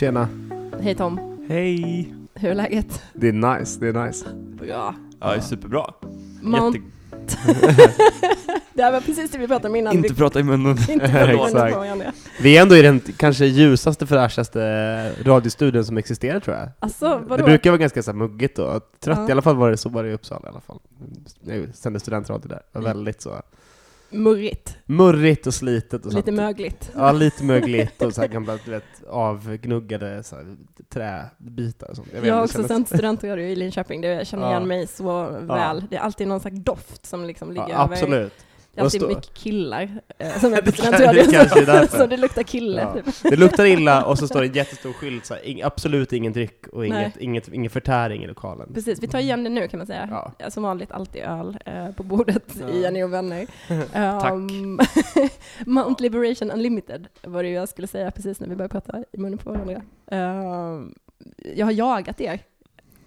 Tjena. Hej Tom. Hej! Hur är läget? Det är nice, det är nice. Bra. Ja, det är superbra. Mount... Jätte... Det här var precis det vi pratade om innan. Inte prata i munnen. vi... inte prata på varandra. Vi är ändå i den kanske ljusaste, fräschaste radiostudion som existerar tror jag. Alltså, Det vadå? brukar vara ganska så här muggigt och trött, Ja. i alla fall var det så var det i Uppsala i alla fall. Jag sände studentradio där. Det var Mm. väldigt så Murrigt. murrigt och slitet och Lite mögligt. Ja, lite mögligt och så här gamla, du vet, avgnuggade så här, träbitar och sånt. Jag, vet, har också sänt studentradio i Linköping, det jag känner Ja. igen mig så väl. Det är alltid någon slags doft som liksom ligger Ja, över. absolut. Det alltid Och stå- mycket killar eh, som är på Det studentradio. kanske är därför. så det luktar kille. Ja. Typ. Det luktar illa och så står det en jättestor skylt så här, absolut ingen dryck och Nej. inget, inget, ingen förtäring i lokalen. Precis, vi tar igen det nu kan man säga. Ja. Som vanligt alltid öl eh, på bordet Ja. i Jenny och vänner. Um, Mount Liberation Unlimited var det jag skulle säga precis när vi började prata i munnen på varandra. Um, jag har jagat er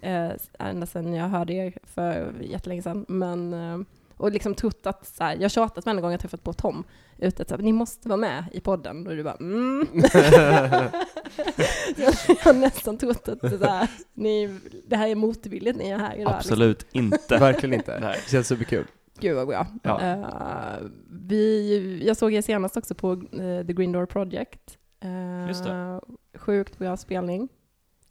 eh, ända sedan jag hörde er för jättelänge sedan. Men, eh, och liksom trott att, så här, jag har tjatat varje gång jag träffat på Tom, ute att ni måste vara med i podden. Och du bara mm. jag har nästan trott att det, så här, ni, det här är motvilligt ni är här idag. liksom. Absolut inte. Verkligen inte. Nej. Det känns superkul. Gud vad bra. Ja. Eh, vi, jag såg er senast också på eh, The Green Door Project. Eh, Just det. Sjukt bra spelning.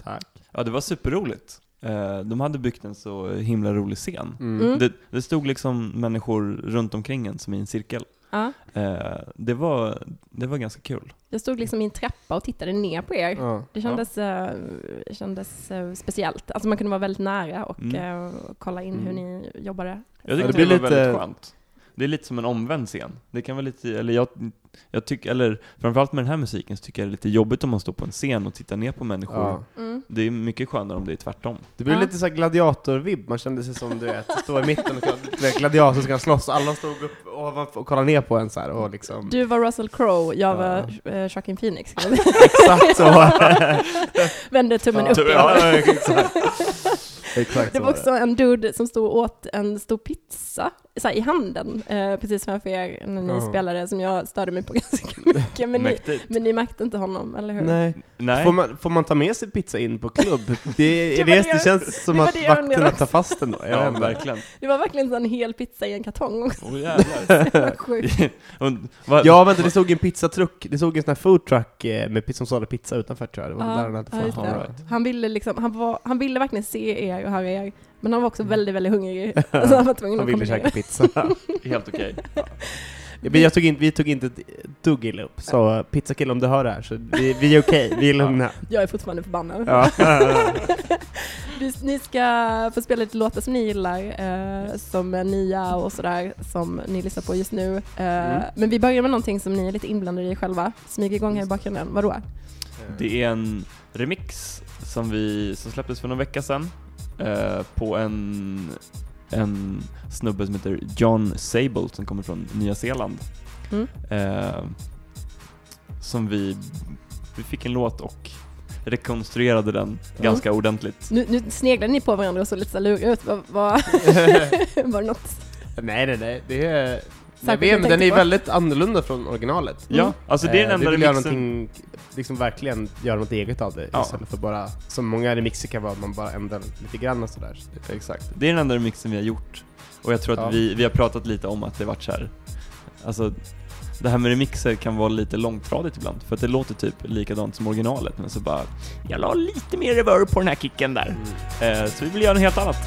Tack. Ja, det var superroligt. Eh, De hade byggt en så himla rolig scen. Mm. Mm. Det, det stod liksom människor runt omkring en som i en cirkel. Ja, Eh, Det var, det var ganska kul. jag stod liksom i en trappa och tittade ner på er. Ja. Det kändes, eh, kändes speciellt. Alltså man kunde vara väldigt nära och Mm. kolla in hur Mm. ni jobbade. Jag det tyckte blir det, var lite- väldigt skönt. Det är lite som en omvänd scen. Det kan vara lite, eller jag, jag tycker, eller framförallt med den här musiken så tycker jag det är lite jobbigt om man står på en scen och tittar ner på människor. Ja. Mm. Det är mycket skönare om det är tvärtom. Det blir Ja. lite så här gladiator-vibb, man kände sig som du vet, stå i mitten och du vet, gladiator ska slåss, alla stod upp ovanför och kollade ner på en så här och liksom... Du var Russell Crowe, jag Ja. var eh, Joaquin Phoenix. Exakt så! Vände tummen upp. ja, exakt. exakt Det var också en dude som stod och åt en stor pizza så här, i handen eh, precis framför er när ni Ja. spelade som jag störde mig på ganska mycket. Men ni, men ni märkte inte honom, eller hur? Nej. Nej. Får, man, får man ta med sig pizza in på klubb? Det, Det det, det- det känns som det att det vakterna tar fast den då. Ja, verkligen. Det var verkligen så en hel pizza i en kartong också. Åh jävlar. Det Ja, vänta, det stod en pizzatruck, det stod en sån här foodtruck eh, med pizza som sålde pizza utanför tror jag. Det var Ja, där han hade fått det. All right. Han ville liksom, han, var, han ville verkligen se er och höra er, men han var också väldigt, väldigt hungrig. Så han var tvungen Han att ville käka pizza. Helt okej. Men jag tog in, vi tog inte ett dugg illa upp, så pizzakille om du hör det här, så vi, vi är okej, vi är lugna. Jag är fortfarande förbannad. Ja. Vi, ni ska få spela lite låtar som ni gillar, eh, som är nya och sådär, som ni lyssnar på just nu. Eh, Mm. Men vi börjar med någonting som ni är lite inblandade i själva. Smyger igång här i bakgrunden. Vadå? Det är en remix som, vi, som släpptes för någon vecka sedan eh, på en, en snubbe som heter John Sable som kommer från Nya Zeeland. Mm. Eh, som vi, vi fick en låt och rekonstruerade den ganska ordentligt. Nu, nu sneglade ni på varandra och såg lite så luriga ut. Vad, vad, var det något? Nej, nej, nej, det är... Nej, jag men den är på. väldigt annorlunda från originalet. Ja, alltså det är den Eh, enda vi vill göra remixen. någonting, liksom verkligen göra något eget av det Ja. istället för bara, som många remixer kan vara, man bara ändrar lite grann och sådär. Exakt. Det är den enda remixen vi har gjort. Och jag tror att Ja. vi, vi har pratat lite om att det varit så här. alltså det här med remixer kan vara lite långtradigt ibland, för att det låter typ likadant som originalet, men så bara, jag la lite mer reverb på den här kicken där. Eh, så vi vill göra något helt annat.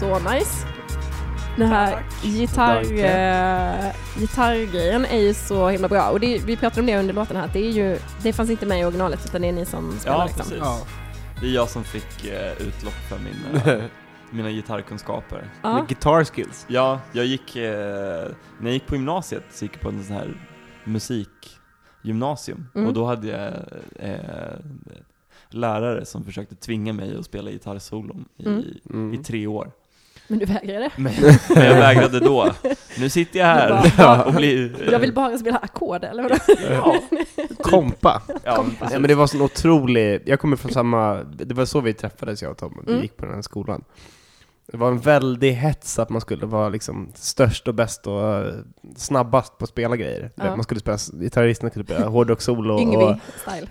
Så nice. Den här gitarr, eh, gitarrgrejen är ju så himla bra. Och det, vi pratade om det under låten här, att det är ju, det fanns inte med i originalet utan det är ni som spelar Ja, liksom. precis. Ja. Det är jag som fick eh, utlopp för mina, mina gitarrkunskaper. Ja. Guitar skills. Ja, jag gick, eh, när jag gick på gymnasiet så gick jag på en sån här musikgymnasium Mm. och då hade jag eh, lärare som försökte tvinga mig att spela gitarrsolon i, Mm. Mm. i tre år. Men du vägrade? Men, men jag vägrade då. Nu sitter jag här bara, och blir... Jag vill bara spela ackord eller vadå? Ja, Kompa. ja, Kompa. Ja, men det var sån otrolig, jag kommer från samma, det var så vi träffades jag och Tom, vi Mm. gick på den här skolan. Det var en väldig hets att man skulle vara liksom störst och bäst och eh, snabbast på att spela grejer. Ja. Man skulle spela, gitarristerna skulle spela hårdrock-solo och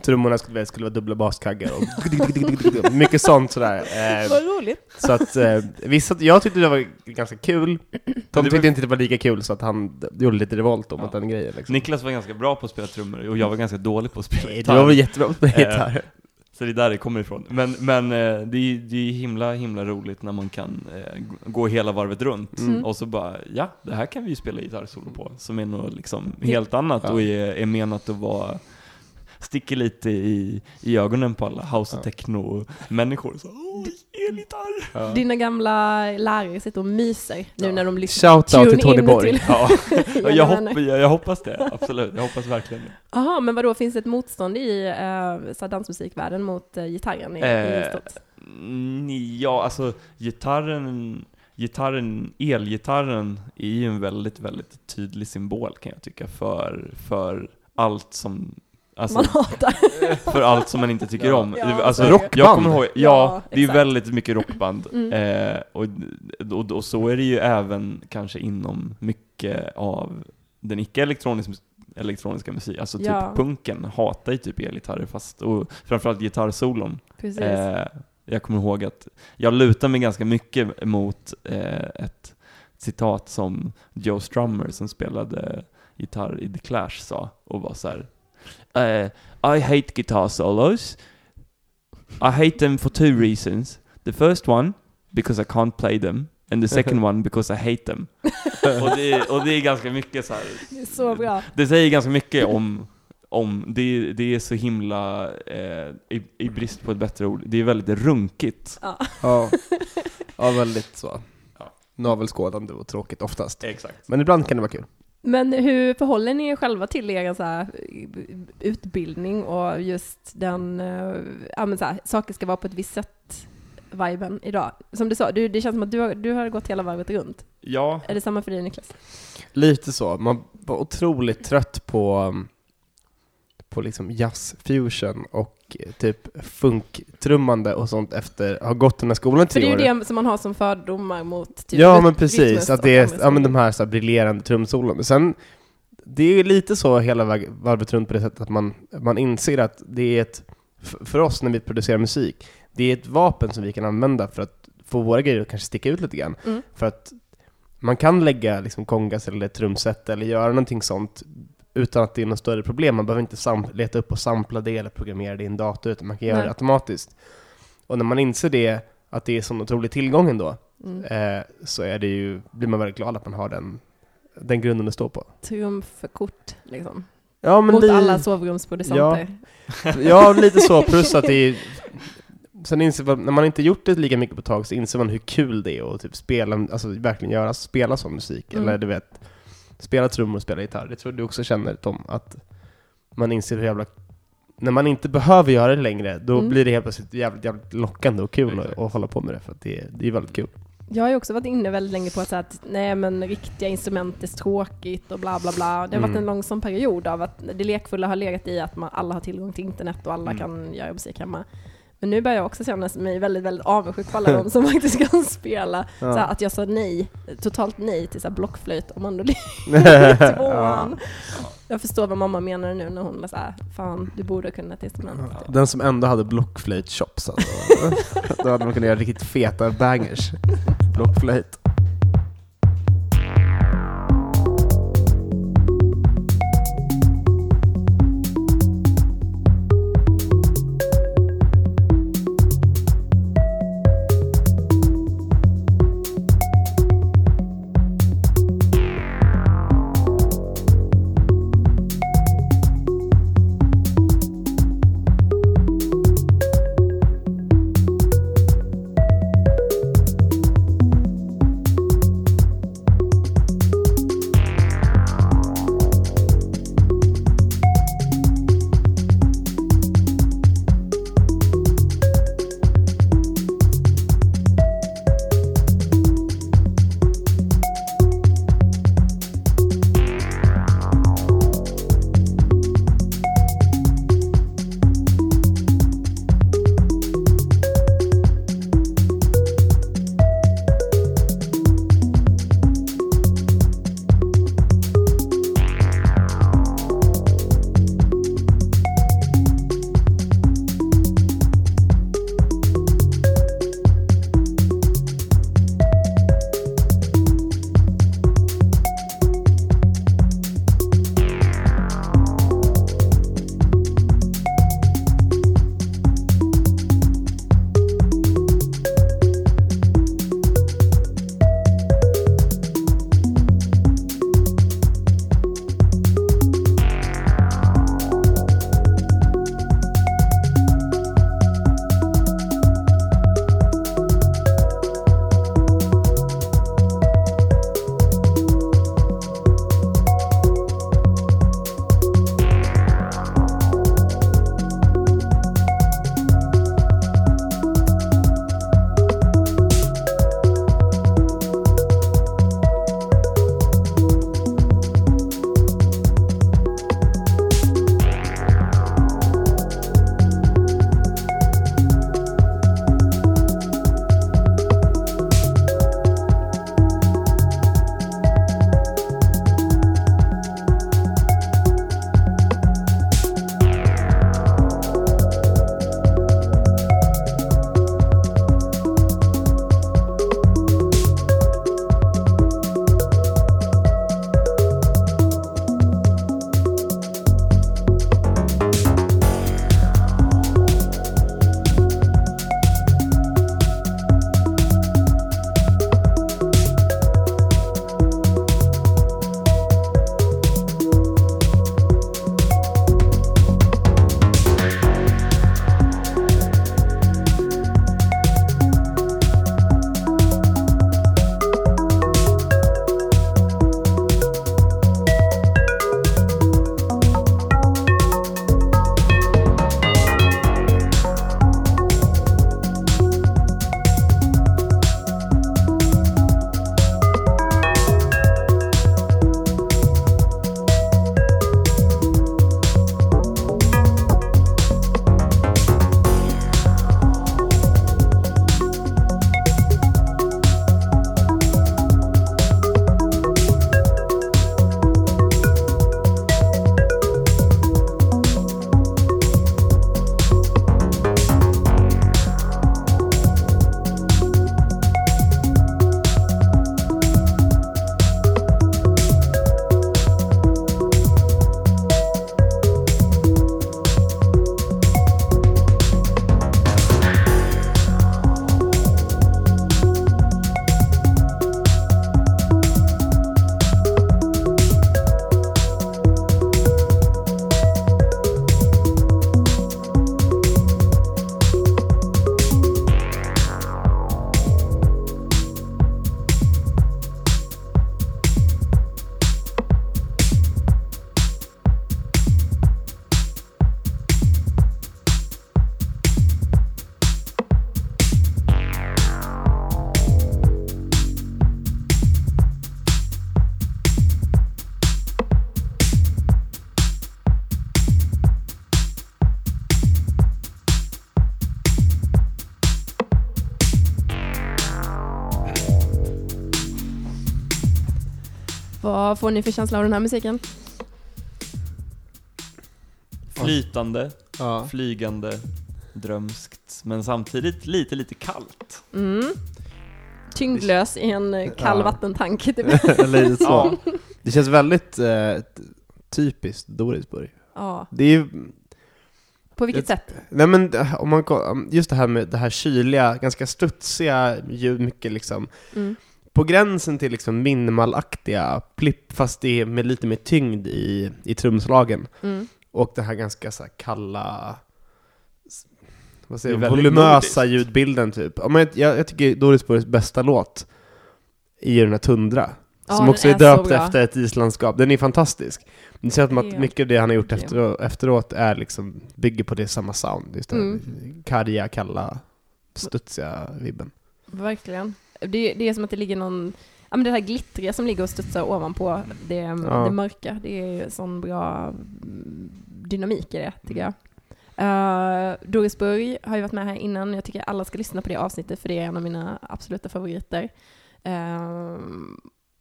trummorna skulle, skulle vara dubbla baskaggar och mycket sånt sådär. Eh, Vad roligt. så att eh, vissa, jag tyckte det var ganska kul, Tom tyckte inte det var lika kul så att han gjorde lite revolt om Ja. att den grejen liksom. Niklas var ganska bra på att spela trummor och jag var ganska dålig på att spela gitarr. Du var väl jättebra på Eh, gitarr? Så det är där det kommer ifrån. Men, men eh, det, är, det är himla, himla roligt när man kan eh, gå hela varvet runt Mm. och så bara, ja, det här kan vi ju spela gitarrsolo på, som är något liksom helt annat och är, är menat att vara sticker lite i, i ögonen på alla house och Ja. techno-människor. Så, Åh, elgitarr! Ja. Dina gamla lärare sitter och myser nu när de lyssnar. Shoutout till Tune Tony Borg. till- Ja, jag, hopp, jag, jag hoppas det, absolut. Jag hoppas verkligen det. Jaha, men vadå, finns det ett motstånd i uh, så dansmusikvärlden mot uh, gitarren i, i Eh, stort? Mm, Ja, alltså gitarren, gitarren, elgitarren är ju en väldigt, väldigt tydlig symbol kan jag tycka för, för allt som Alltså, Man hatar. för allt som man inte tycker Ja. om. Ja, alltså, det. jag kommer ihåg, ja, Ja, det är ju exakt. väldigt mycket rockband. Mm. Eh, och, och, och så är det ju även kanske inom mycket av den icke-elektroniska elektroniska musik, alltså typ Ja. punken hatar ju typ elgitarrer fast, och framförallt gitarrsolon. Precis. Eh, jag kommer ihåg att jag lutar mig ganska mycket mot eh, ett citat som Joe Strummer som spelade gitarr i The Clash sa och var så här. Eh, I hate guitar solos. I hate them for two reasons. The first one, because I can't play them. And the second one, because I hate them. och, det, och det är ganska mycket så här. Det är så bra. Det säger ganska mycket om, om det, det är så himla, eh, i, i brist på ett bättre ord, det är väldigt runkigt. Ja. Ja, ja väldigt så. Ja. Navelskådande och tråkigt oftast. Exakt. Men ibland kan det vara kul. Men hur förhåller ni er själva till er så här, utbildning och just den, eh, ja men så här, saker ska vara på ett visst sätt, viben idag? Som du sa, du, det känns som att du har, du har gått hela varvet runt. Ja, Är det samma för dig Niklas? Lite så. Man var otroligt trött på, på liksom jazz fusion och eh, typ funktrummande och sånt efter att ha gått den här skolan i För tre det är ju år. det som man har som fördomar mot typ ja men precis, att det är ja, men de här, så här briljerande trumsolon. Sen, det är lite så hela varvet runt på det sättet att man, man inser att det är ett, för oss när vi producerar musik, det är ett vapen som vi kan använda för att få våra grejer att kanske sticka ut lite grann. Mm. För att man kan lägga liksom kongas eller trumset eller göra någonting sånt utan att det är något större problem. Man behöver inte leta upp och sampla det eller programmera det i en dator, utan man kan göra Nej. det automatiskt. Och när man inser det, att det är sån otrolig tillgång ändå, Mm. eh, så är det ju, blir man väldigt glad att man har den, den grunden att stå på. Trumfkort liksom. Ja, men Mot li- alla sovrumsproducenter. Ja, lite så. Plus att det är... Sen inser man, när man inte gjort det lika mycket på ett tag så inser man hur kul det är att typ spela, alltså verkligen göra, spela sån musik. Mm. Eller du vet, spela trummor och spela gitarr. Det tror du också känner Tom, att man inser hur jävla... När man inte behöver göra det längre, då Mm. blir det helt plötsligt jävligt, jävligt lockande och kul att, att hålla på med det, för att det, det är väldigt kul. Jag har ju också varit inne väldigt länge på att, säga att nej men riktiga instrument är tråkigt och bla bla bla. Det har varit Mm. en långsam period av att det lekfulla har legat i att man, alla har tillgång till internet och alla Mm. kan göra musik hemma. Men nu börjar jag också känna mig väldigt, väldigt avundsjuk på alla de som faktiskt kan spela. Ja. Så att jag sa nej, totalt nej till så blockflöjt och mandolin i ja. Jag förstår vad mamma menar nu när hon var såhär, fan du borde kunna ett instrument. Den som ändå hade blockflöjt-chops alltså. Då hade man kunnat göra riktigt feta bangers. Blockflöjt. Vad får ni för känsla av den här musiken? Flytande, Ja. flygande, drömskt, men samtidigt lite, lite kallt. Mm. Tyngdlös i en eh, kall Ja. vattentank. Typ. Lite så. Ja, Det känns väldigt eh, typiskt Dorisburg. ja. Det är ju, På vilket sätt? nej men eh, om man just det här med det här kyliga, ganska studsiga ljud, mycket liksom Mm. På gränsen till liksom minimalaktiga plipp, fast det är med lite mer tyngd i, i trumslagen. Mm. Och den här ganska så här kalla, vad säger Det jag, volumösa nordiskt. ljudbilden typ. Ja, men jag, jag tycker Dorisburgs bästa låt är ju den här Tundra. Ja, som den också är, är döpt efter ett islandskap. Den är fantastisk. Det känns som att Helt mycket av det han har gjort efter, efteråt är liksom, bygger på det samma sound. Just det här Mm. karga, kalla, studsiga vibben. Verkligen. Det, det är som att det ligger någon, ja men det här glittriga som ligger och studsar ovanpå det, Ja. det mörka. Det är sån bra mm, dynamik i det, tycker jag. Uh, Dorisburg har ju varit med här innan. Jag tycker alla ska lyssna på det avsnittet för det är en av mina absoluta favoriter. Uh,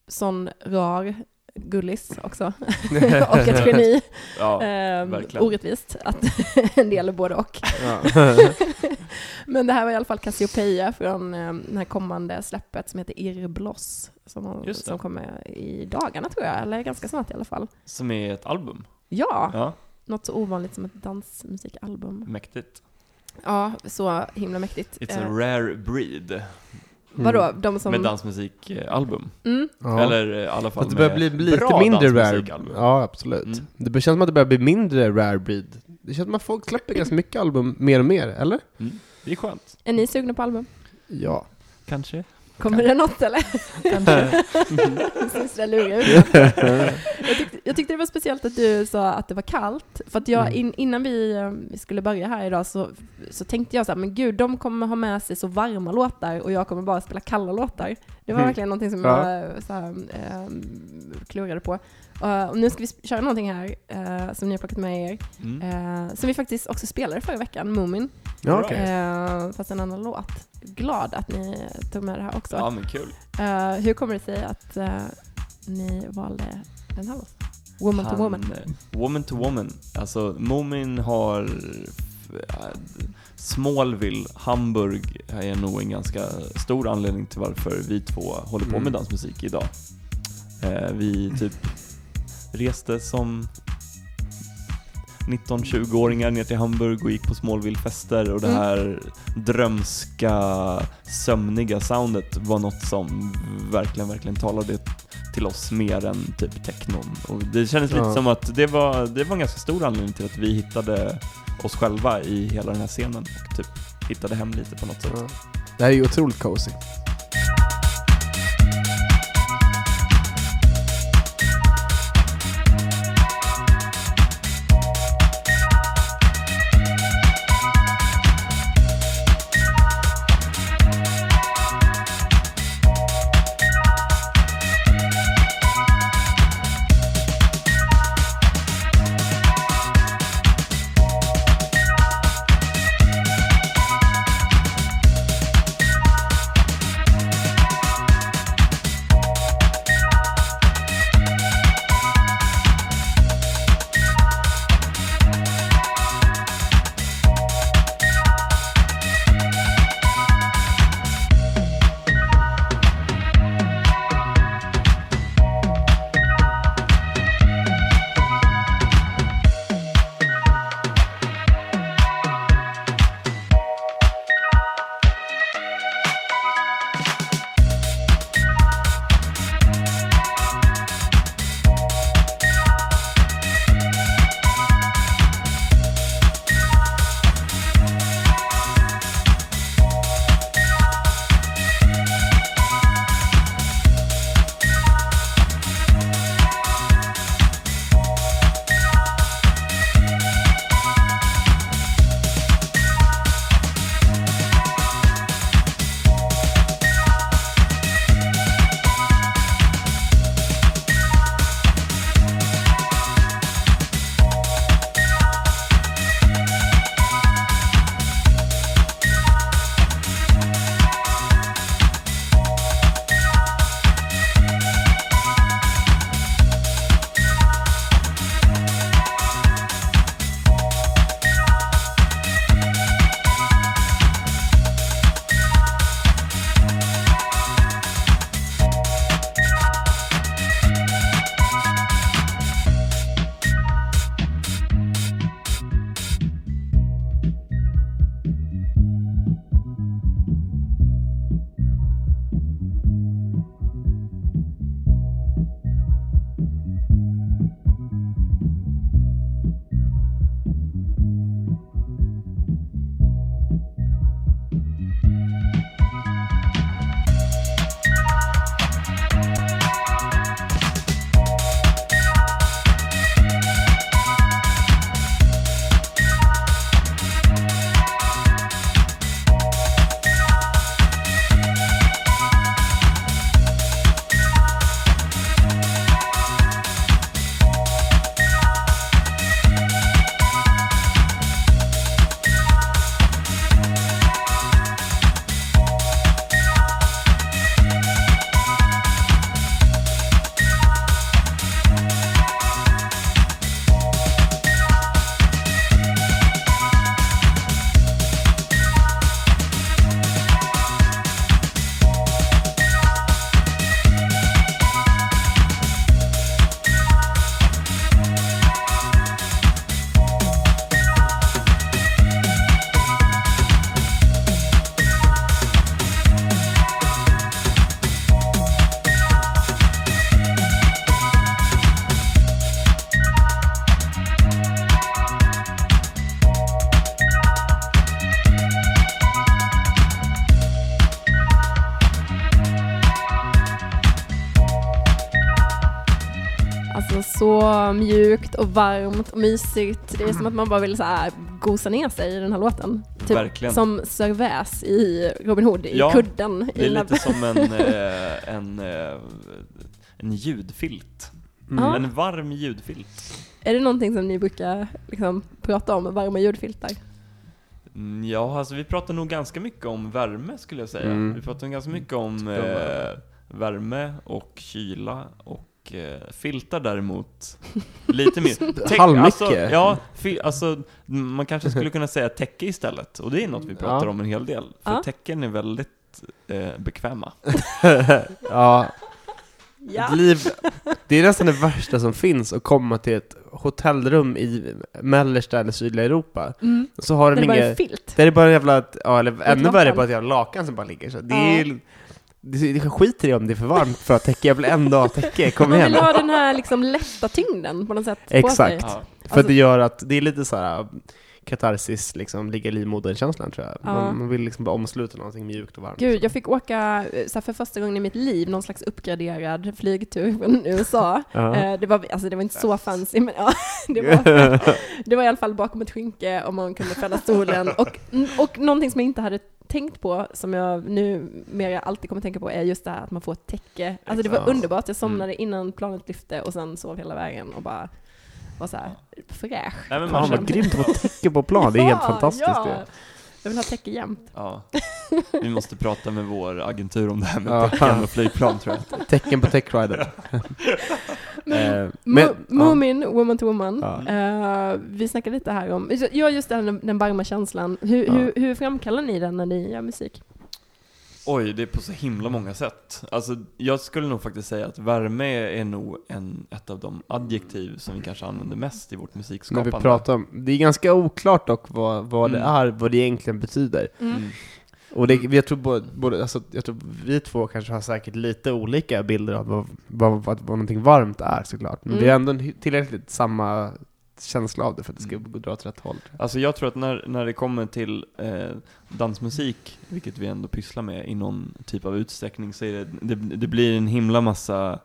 sån rar gullis också. och ett geni. ja. Ehm, orättvist att en del är både och. Ja. Men det här var i alla fall Cassiopeia från eh, det här kommande släppet som heter Irrbloss. Som, som kommer i dagarna tror jag, eller ganska snart i alla fall. Som är ett album. Ja, Ja, något så ovanligt som ett dansmusikalbum. mäktigt. Ja, så himla mäktigt. It's a Eh, rare breed vadå, de som... med dansmusikalbum. Mm, Ja. Eller eh, i alla fall Fast det börjar med bli lite bra mindre rare. Ja, absolut. Mm. Det känns som att det börjar bli mindre rare breed. Det känns som att folk släpper ganska mycket album mer och mer, eller? Mm. Det är skönt. är ni sugna på album? Ja. Kanske. Kommer det något eller? Kanske. Jag, tyckte, jag tyckte det var speciellt att du sa att det var kallt. För att jag, Mm. in, innan vi, eh, vi skulle börja här idag så, så tänkte jag så här, men gud, de kommer ha med sig så varma låtar och jag kommer bara spela kalla låtar. Det var Mm. verkligen någonting som Ja. jag så här, eh, klurade på. Uh, och nu ska vi köra någonting här eh, som ni har plockat med er. Mm. eh, som vi faktiskt också spelade förra veckan, Moomin. Ja. Eh, fast en annan låt. Glad att ni tog med det här också. Ja, men kul. Hur kommer det sig att ni valde den här låten? Woman to Han, woman. eh, Woman to woman. Alltså, Moomin har... Smallville, Hamburg är nog en ganska stor anledning till varför vi två håller på med Mm. dansmusik idag. Vi typ reste som 19-20-åringar ner till Hamburg och gick på Smallville-fester och det Mm. här drömska, sömniga soundet var något som verkligen, verkligen talade till oss mer än typ technon. Och det kändes lite Ja. som att det var, det var en ganska stor anledning till att vi hittade oss själva i hela den här scenen och typ hittade hem lite på något sätt. Ja. Det här är ju otroligt cozy. Och varmt och mysigt. Det är som att man bara vill så här gosa ner sig i den här låten. Typ Verkligen. som Sir Väs i Robin Hood, i Ja, kudden. Det är i den här- lite som en, eh, en, eh, en ljudfilt. Mm. En varm ljudfilt. Är det någonting som ni brukar liksom, prata om, varma ljudfiltar? Mm, Ja, alltså vi pratar nog ganska mycket om värme skulle jag säga. Mm. Vi pratar ganska mycket om med. eh, värme och kyla och eh, filtar däremot lite mer. Täck-. Alltså, ja, fi, alltså man kanske skulle kunna säga täcke istället. Och det är något vi pratar Ja. om en hel del. För Ja. täcken är väldigt eh, bekväma. ja, Ja. liv, det är nästan det värsta som finns att komma till ett hotellrum i mellersta eller sydliga Europa. Mm. Så har Det den är bara en inget, filt. där är bara en jävla, ja, eller ännu värre bara ett jävla lakan som bara ligger så. Det Ja. är det, skiter i om det är för varmt för att täcka, jag vill ändå ha täcke, kom Man igen. vill ha den här liksom lätta tyngden på något sätt på Exakt. sig. Ja. För Alltså- det gör att det är lite så här katarsis, liksom, ligga i livmoderkänslan tror jag. Ja. Man, man vill liksom bara omsluta någonting mjukt och varmt. Gud, jag fick åka eh, så för första gången i mitt liv någon slags uppgraderad flygtur från USA. Ja. Eh, det, var, alltså, det var inte så fancy, men ja, det, var, det var i alla fall bakom ett skynke och man kunde fälla stolen. Och, och någonting som jag inte hade tänkt på, som jag nu mer alltid kommer tänka på, är just det här att man får ett täcke. Alltså det var underbart, jag somnade innan planet lyfte och sen sov hela vägen och bara var så här fräsch. Nej, men man Fan vad grymt att få täcke på plan, det är helt fantastiskt ja. det. Jag vill ha täcke jämt. Ja. Vi måste prata med vår agentur om det här med Ja. täcken och flygplan tror jag. Tecken på techrider. Men, Eh, men, ja. Moomin, Woman to Woman. Ja. Eh, vi snackade lite här om, ja just den, den varma känslan. Hur, Ja. hur, hur framkallar ni den när ni gör musik? Oj, det är på så himla många sätt. Alltså, jag skulle nog faktiskt säga att värme är nog en, ett av de adjektiv som vi kanske använder mest i vårt När musikskapande. vi pratar om, det är ganska oklart dock vad, vad det Mm. är, vad det egentligen betyder. Mm. Och det, jag tror både, både alltså, jag tror vi två kanske har säkert lite olika bilder av vad, vad, vad, vad någonting varmt är såklart. Men Mm. det är ändå en tillräckligt samma känsla av det för att det ska Mm. dra åt rätt håll. Alltså jag tror att när, när det kommer till eh, dansmusik, vilket vi ändå pysslar med i någon typ av utsträckning, så är det, det, det blir en himla massa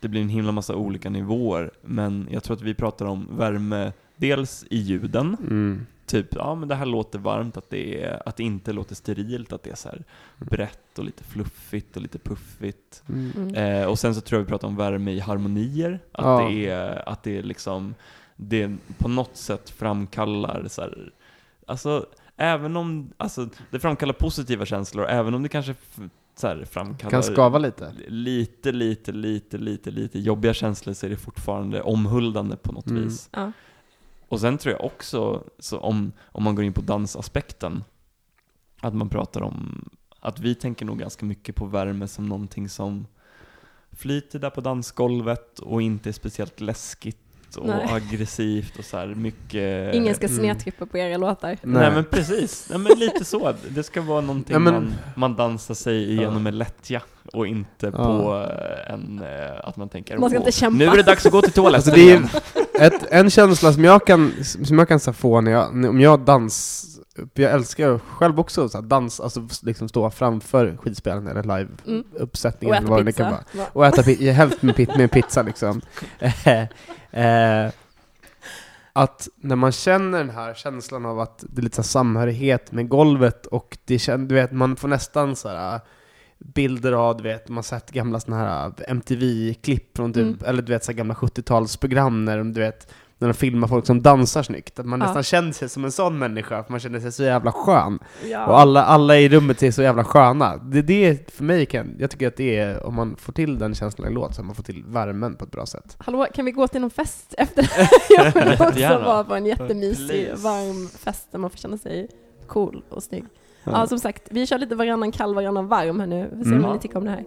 det blir en himla massa olika nivåer, men jag tror att vi pratar om värme, dels i ljuden, Mm. typ, ja men det här låter varmt, att det, är, att det inte låter sterilt, att det är så här brett och lite fluffigt och lite puffigt. Mm. Mm. Eh, och sen så tror jag vi pratar om värme i harmonier, att, Ja. det, är, att det är liksom, det på något sätt framkallar så här, alltså även om, alltså det framkallar positiva känslor, även om det kanske så här, framkallar Kan skava lite. lite, lite, lite, lite, lite jobbiga känslor så är det fortfarande omhuldande på något Mm. vis. Ja. Och sen tror jag också, så om, om man går in på dansaspekten, att man pratar om, att vi tänker nog ganska mycket på värme som någonting som flyter där på dansgolvet och inte är speciellt läskigt och Nej. aggressivt och så här mycket... Ingen ska Mm. snedtrippa på era låtar. Nej. Nej. men precis, Nej, men lite så. Det ska vara någonting men- man, man dansar sig igenom Ja. med lättja och inte Ja. på eh, en, eh, att man tänker Man ska "Åh, inte kämpa." Nu är det dags att gå till toaletten Alltså det är igen." ett, en känsla som jag kan, som jag kan få när jag, om jag dans, jag älskar själv också så här, dans, alltså liksom stå framför skidspelaren eller Mm. live-uppsättningen Och eller vad äta pizza. vara. Va? Och äta pi- helst med, med pizza liksom. eh, att när man känner den här känslan av att det är lite så samhörighet med golvet och det känns, du vet, man får nästan så här bilder av, du vet, man har sett gamla såna här MTV-klipp från typ, Mm. eller du vet så gamla 70-talsprogram när de, du vet, när de filmar folk som dansar snyggt. Att man Ja. nästan känner sig som en sån människa, för man känner sig så jävla skön. Ja. Och alla, alla i rummet är så jävla sköna. Det, det för mig kan, jag tycker att det är, om man får till den känslan i en låt, så har man får till värmen på ett bra sätt. Hallå, kan vi gå till någon fest efter? jag vill också vara på en jättemysig, Please. varm fest där man får känna sig cool och snygg. Ja. Ja. som sagt, vi kör lite varannan kall, varannan varm här nu. Vi får se Mm. vad ni tycker om det här.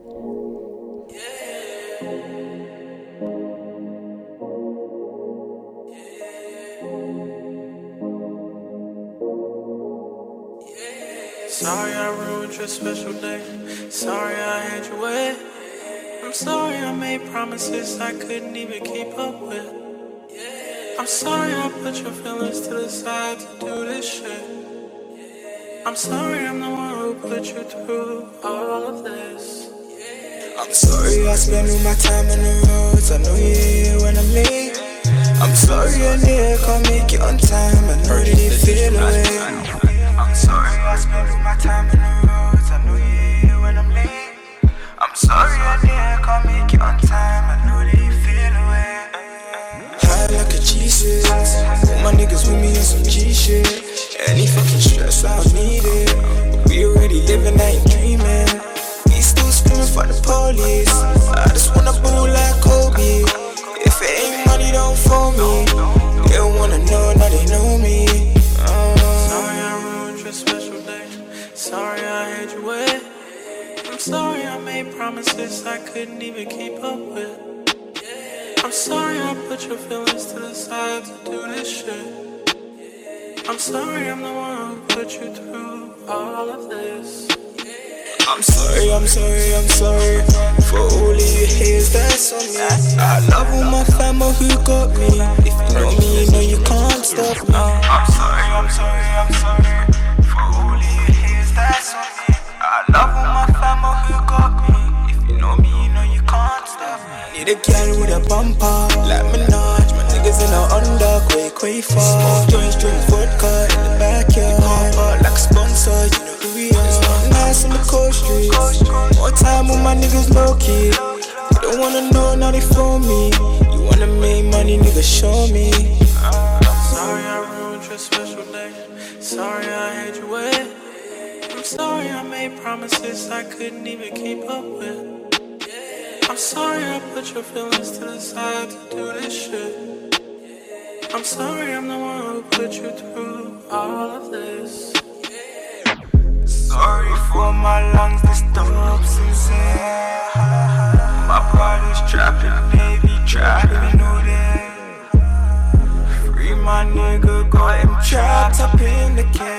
Sorry I ruined your special day. Sorry I had you wet. I'm sorry I made promises I couldn't even keep up with. I'm sorry I put your feelings to the side to do this shit. I'm sorry I'm the one who put you through all of this. I'm sorry I spent all my time in the roads. I know you're promises I couldn't even keep up with. I'm sorry I put your feelings to the side to do this shit. I'm sorry I'm the one who put you through all of this. I'm sorry, I'm sorry, I'm sorry for all of you haters that's on me. I love all my family who got me. If you know me, you know you can't stop me. I'm sorry, I'm sorry, I'm sorry for all of you haters that's on me. I love all my family who got me. Need a girl with a bumper like Minaj. My niggas in the under, quay quay. Smoke joints, drink vodka in the backyard. Like sponsor, you know who we are. Nice on the coast streets. More time with my niggas low key. They don't wanna know, now they phone me. You wanna make money, nigga, show me. Sorry I ruined your special day. Sorry I had you wait. I'm sorry I made promises I couldn't even keep up with. I'm sorry I put your feelings to the side to do this shit. I'm sorry I'm the one who put you through all of this. Sorry for my lungs, this dubs insane. My body's trapping, baby, trapping. Free my nigga, got him trapped up in the cage.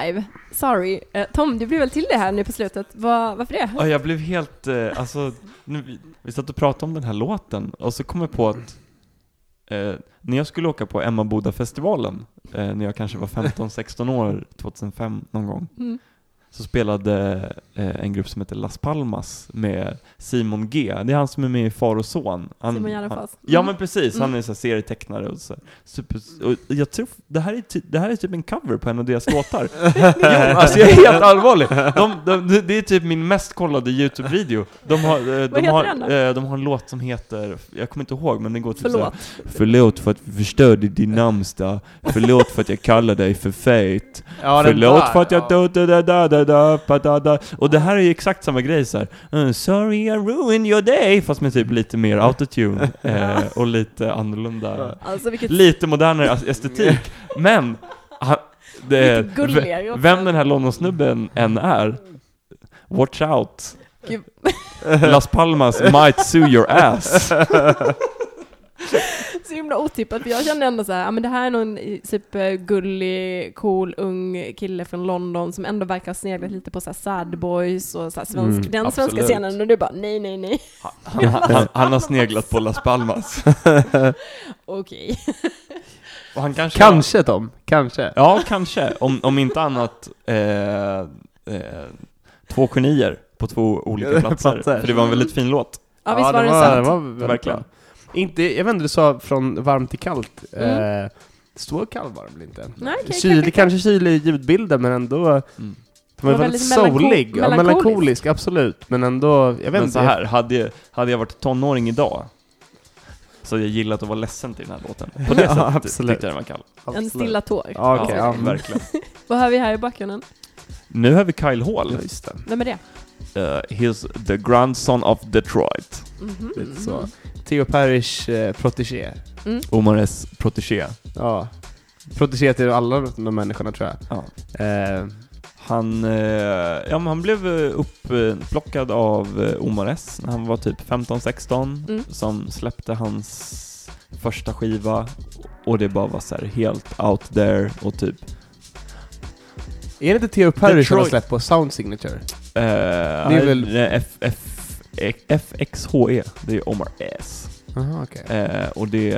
KG5. Sorry. Eh, Tom, du blev väl till det här nu på slutet. Va, varför det? Ja, jag blev helt, eh, alltså, nu, vi, vi satt och pratade om den här låten och så kom jag på att eh, när jag skulle åka på Emmaboda-festivalen, eh, när jag kanske var 15-16 år, 2005 någon gång, Mm. Så spelade eh, en grupp som heter Las Palmas med Simon G. Det är han som är med i Far och Son. Han, Simon Gärdenfors. Ja Mm. men precis, han Mm. är så här serietecknare och så. här Super, och jag tror, det här, är ty, det här är typ en cover på en av deras låtar. jo, alltså jag är helt allvarlig. De, de, det är typ min mest kollade YouTube-video. De har, eh, de, heter har, den då? eh, de har en låt som heter, jag kommer inte ihåg men den går typ så här, Förlåt. Förlåt för att vi förstörde din namnsdag. Förlåt för att jag kallade dig för fet. Ja, Förlåt där, för att jag ja. da da da da da pa, da da Och det här är ju exakt samma grej så här. "Uh, Sorry I ruined your day, fast med typ lite mer autotune eh, och lite annorlunda, Alltså vilket... lite modernare estetik. Men, det, vem den här Londonsnubben än är, watch out. Las Palmas might sue your ass. Himla otippat, för jag kände ändå så här, ja men det här är någon supergullig, cool, ung kille från London som ändå verkar ha sneglat lite på så här sad boys och så här svensk, Mm, den svenska absolut. scenen och du bara nej, nej, nej. Han, han, han har sneglat på Las Palmas. Okej. Han kanske Kanske Tom, kanske. Ja, kanske. Om, om inte annat eh, eh, två genier på två olika platser. Platser. För det var en väldigt fin låt. Ja, visst var det den var, söt? det var väldigt Verkligen. bra. Inte, jag vet inte, du sa från varmt till kallt. Mm. Eh, så kall var det väl inte? Nej, okej, kylig, okej, kanske kylig i ljudbilden, men ändå Mm. Den var var väldigt väldigt melanko- soulig, ja, melankolisk. melankolisk, absolut. Men ändå, jag vet Men inte. så här, hade jag, hade jag varit tonåring idag så hade jag gillat att vara ledsen till den här låten. På det Ja, sättet absolut. tyckte jag den var kall. En Absolut. stilla tår. Ja, okej. ja, ja. verkligen. Vad har vi här i bakgrunden? Nu har vi Kyle Hall. Ja, just det. Vem är det? Uh, he's the grandson of Detroit. Mhm. Lite så. Theo Parrish eh, protégé. Mm. Omares protégé. Ja. Protégé till alla de människorna tror jag. Ja. Eh, Han, eh, ja, men han blev eh, upplockad av eh, Omar S när han var typ 15-16 Mm. som släppte hans första skiva och det bara var så här helt out there och typ är det inte Theo Parrish som har släppt på Sound Signature? eh, är väl- F, F, FXHE, det är Omar S. Jaha, okej. Eh, och det...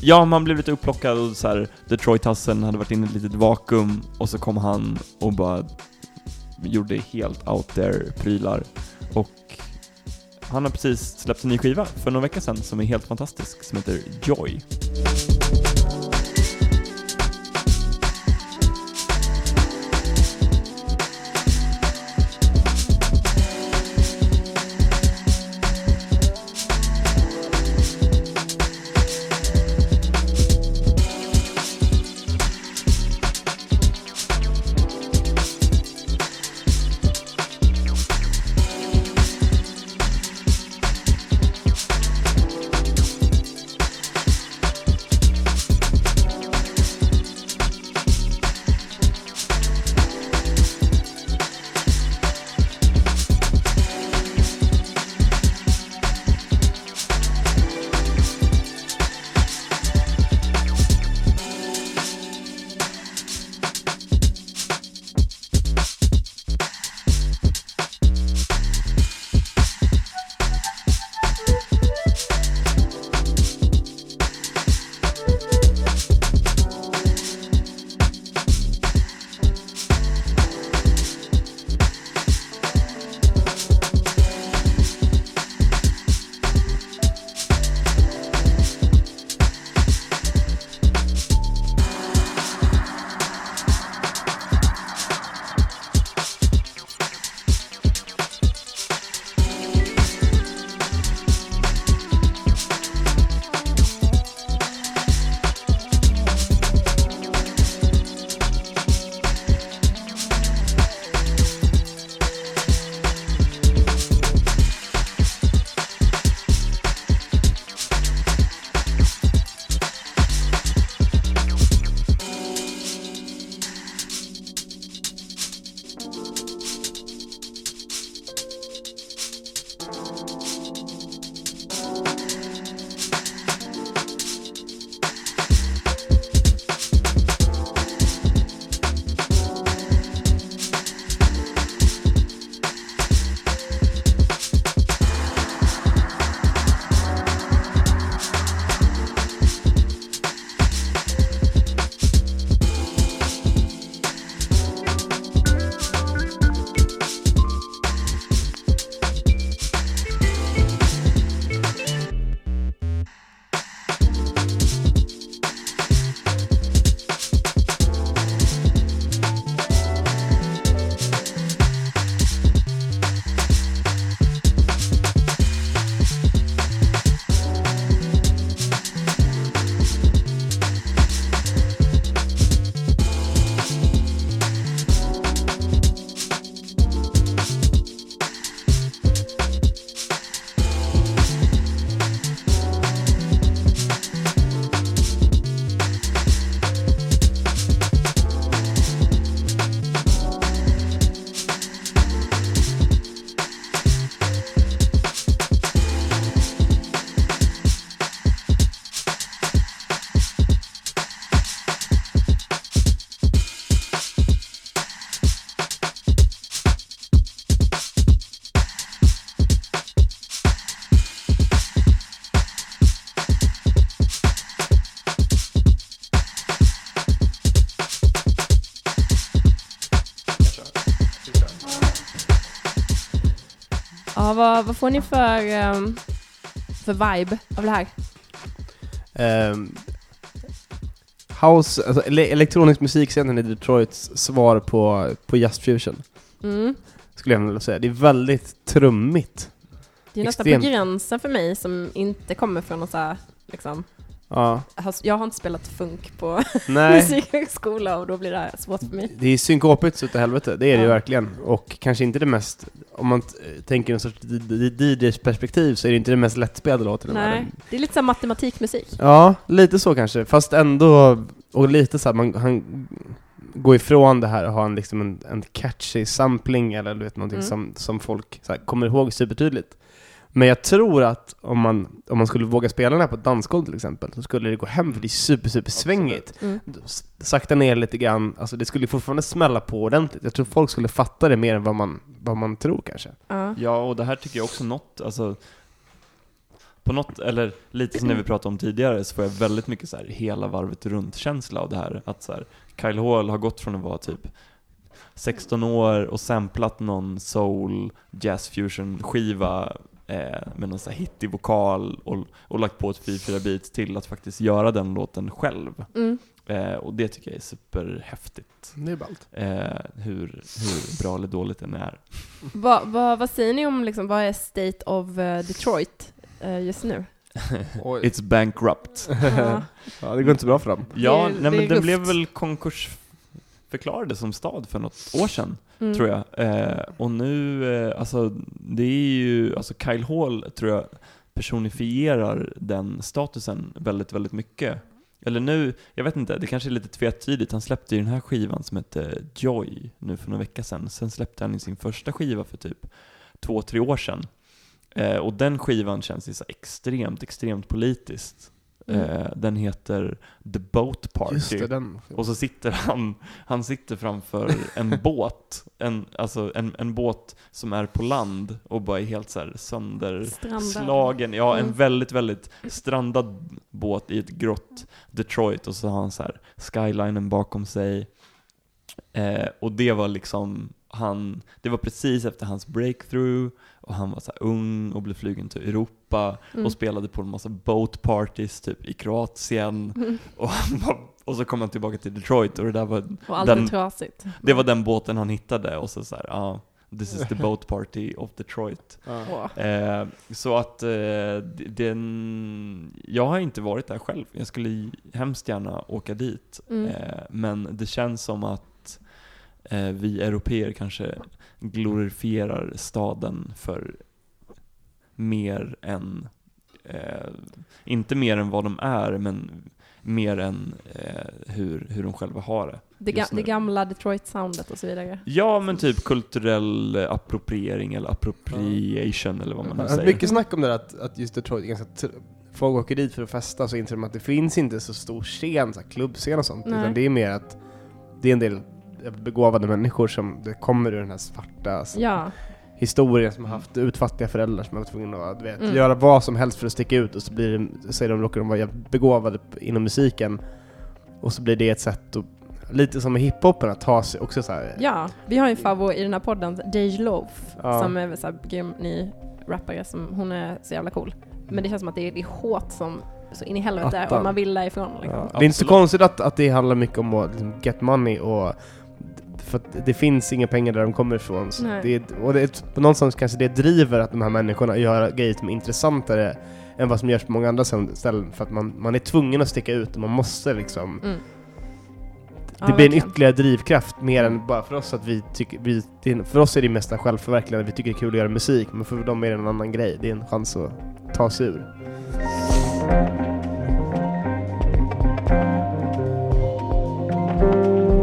Ja, man blev lite upplockad och så här, Detroit-tassen hade varit inne i ett litet vakuum och så kom han och bara gjorde helt out there-prylar. Och han har precis släppt en ny skiva för några veckor sedan som är helt fantastisk, som heter Joy. Vad, vad får ni för, ehm, för vibe av det här? Ehm, house, alltså ele elektronisk musikscenen i Detroits svar på, på Just Fusion. Mm. Skulle jag vilja säga. Det är väldigt trummigt. Det är nästan Extremt. på gränsen för mig som inte kommer från någon så här, liksom, Ja. har- jag har inte spelat funk på musikhögskola och då blir det här svårt för mig. Det är synkopigt så utav helvete, det är det ju verkligen. Och kanske inte det mest, om man tänker en sorts DJs perspektiv så är det inte det mest lättspelade låten Nej, världen. det är lite här matematikmusik. Ja, lite så kanske. Fast ändå, och lite så här, man, han går ifrån det här och har en, liksom en, en catchy sampling eller du vet någonting Mm. som, som folk här, kommer ihåg supertydligt. Men jag tror att om man, om man skulle våga spela den här på ett dansgolv till exempel, så skulle det gå hem för det är super, super svängigt. Mm. Sakta ner lite grann, alltså det skulle fortfarande smälla på ordentligt. Jag tror folk skulle fatta det mer än vad man, vad man tror kanske. Ja. Ja, och det här tycker jag också något, alltså på något, eller lite som när vi pratade om tidigare, så får jag väldigt mycket så här hela varvet runt-känsla av det här. Att så här, Kyle Hall har gått från att vara typ 16 år och samplat någon soul, jazz fusion skiva eh, med någon så här hittig vokal och, och lagt på ett 4-4 beats till att faktiskt göra den låten själv. Mm. Eh, och det tycker jag är superhäftigt. Det är ballt. Eh, hur, hur bra eller dåligt den är. Vad, vad, vad säger ni om, liksom, vad är State of eh, Detroit eh, just nu? It's bankrupt. Ja. ja, det går inte så bra för dem. Ja, Det nej, men den blev väl konkursförklarade som stad för något år sedan, Mm. tror jag. Eh, och nu, eh, alltså, det är ju, alltså Kyle Hall tror jag personifierar den statusen väldigt, väldigt mycket. Eller nu, jag vet inte, det kanske är lite tvetydigt. Han släppte ju den här skivan som hette Joy nu för några veckor sedan. Sen släppte han sin första skiva för typ två, tre år sedan. Eh, och den skivan känns ju så extremt, extremt politiskt. Mm. Eh, den heter The Boat Party. Just det, den. Och så sitter han, han sitter framför en båt, en, alltså en, en båt som är på land och bara är helt så här sönderslagen. Ja, en Mm. väldigt, väldigt strandad båt i ett grått Detroit och så har han så här skylinen bakom sig. Eh, och det var liksom, han, det var precis efter hans breakthrough och han var så här ung och blev flygen till Europa Mm. och spelade på en massa boat parties typ i Kroatien. Mm. Och, han var, och så kom han tillbaka till Detroit och det där var, Och allt den, trasigt. det var den båten han hittade och så såhär, ja, ah, this is the boat party of Detroit. Ja. Åh. Eh, så att eh, den, jag har inte varit där själv, jag skulle hemskt gärna åka dit. Mm. Eh, men det känns som att eh, vi europeer kanske glorifierar staden för mer än, eh, inte mer än vad de är, men mer än eh, hur, hur de själva har det. Det, ga- det gamla Detroit-soundet och så vidare. Ja, men typ kulturell appropriering eller appropriation eller vad man nu säger. Mycket snack om det där att, att just Detroit är ganska Folk åker dit för att festa så inser de att det finns inte så stor scen, så klubbscen och sånt. Nej. Utan det är mer att det är en del begåvade människor som det kommer ur den här svarta s- Ja, historien som har haft utfattiga föräldrar som har varit tvungna att vet, Mm. göra vad som helst för att sticka ut och så blir det, säger de råkar de vara begåvade inom musiken och så blir det ett sätt att Lite som med hiphopen, att ta sig också så här. ja. Vi har ju en favorit i den här podden, Dej Loaf, Ja. som är här grym ny rappare, som, hon är så jävla cool. Men det känns som att det är, det är hårt som så in i helvete Attan. och man vill därifrån. Liksom. Ja. Det är inte så konstigt att, att det handlar mycket om att liksom, get money och för det finns inga pengar där de kommer ifrån. det är, och det är, på någonstans kanske det driver att de här människorna gör grejer som är intressantare än vad som görs på många andra ställen. För att man, man är tvungen att sticka ut och man måste liksom. Mm. Det ja, blir en ytterligare drivkraft mer än bara för oss att vi tycker, vi, för oss är det mesta självförverkligande, vi tycker det är kul att göra musik, men för dem är det en annan grej, det är en chans att ta sig ur. Mm.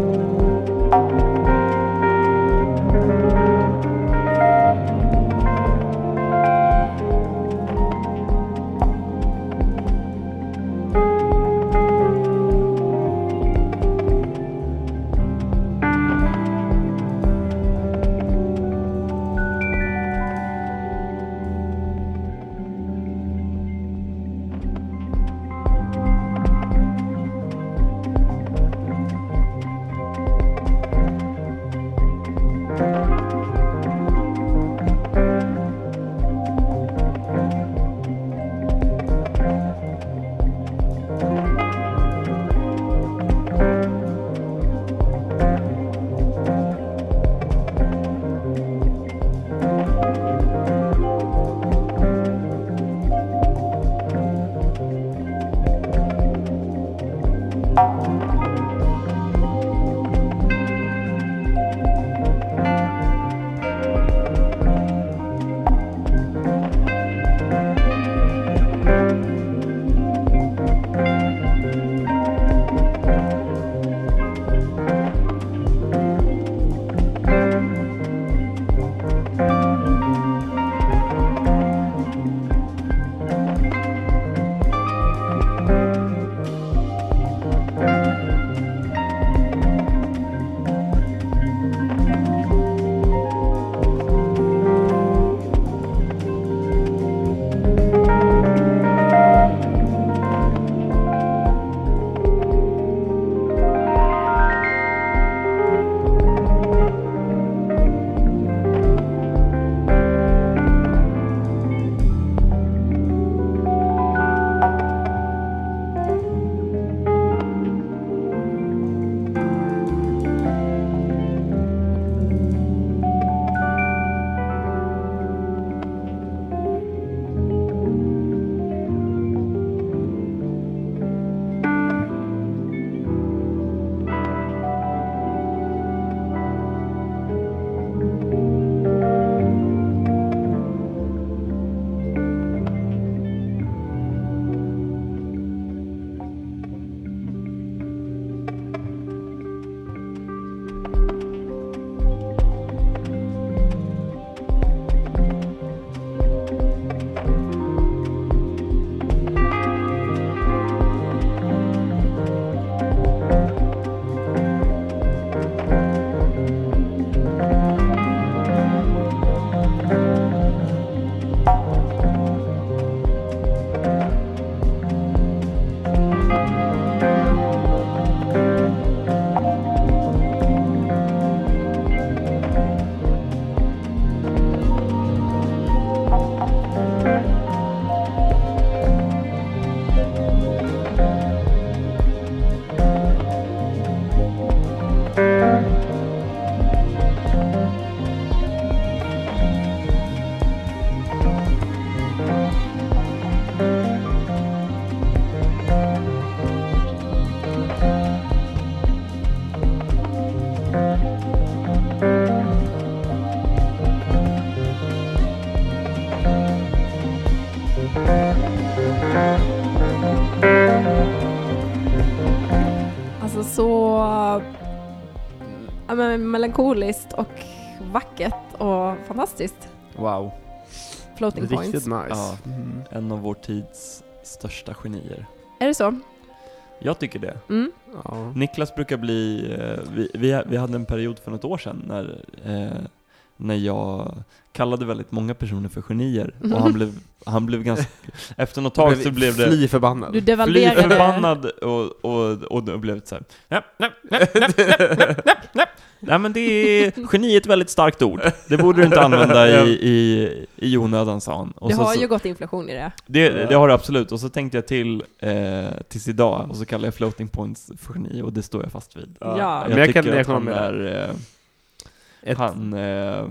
Ja, men, melankoliskt och vackert och fantastiskt. Wow. Floating points. Riktigt nice. Ja. Mm. En av vår tids största genier. Är det så? Jag tycker det. Mm. Ja. Niklas brukar bli, eh, vi, vi, vi hade en period för något år sedan när, eh, när jag kallade väldigt många personer för genier och han blev, han blev ganska, efter något tag så blev det Fly förbannad. Du fly devalverade... förbannad och, och, och det blev så här. "Näpp, näpp, näpp, näpp, näpp, näpp, näpp, näpp." Nej men det är, geni är ett väldigt starkt ord. Det borde du inte använda i, i, i onödan sa han. Och Det så, har så, ju gått inflation i det. det, det har du absolut, och så tänkte jag till eh, tills idag, och så kallar jag floating points för geni, och det står jag fast vid. Ja. Jag, Men jag tycker kan- jag att han med är, eh, Ett, han, eh,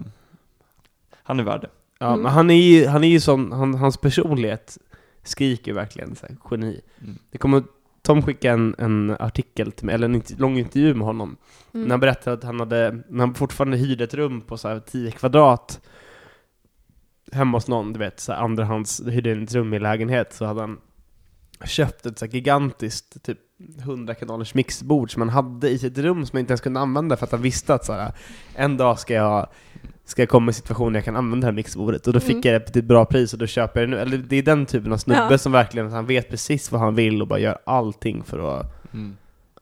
han är värd det. Ja, Mm. men han är ju, han är ju sån, han, hans personlighet skriker verkligen så här, geni. Mm. Det kommer, Tom skickade en, en artikel till mig, eller en lång intervju med honom, Mm. när han berättade att han hade, när han fortfarande hyrde ett rum på så här 10 kvadrat hemma hos någon, du vet, så här andrahands, hyrde ett rum i lägenhet, så hade han köpt ett så här gigantiskt, typ 100 kanalers mixbord som han hade i sitt rum som han inte ens kunde använda för att han visste att så här, en dag ska jag ska jag komma i en situation där jag kan använda det här mixbordet och då fick Mm. jag det till ett bra pris och då köper jag det nu. Eller det är den typen av snubbe Ja. som verkligen, han vet precis vad han vill och bara gör allting för att...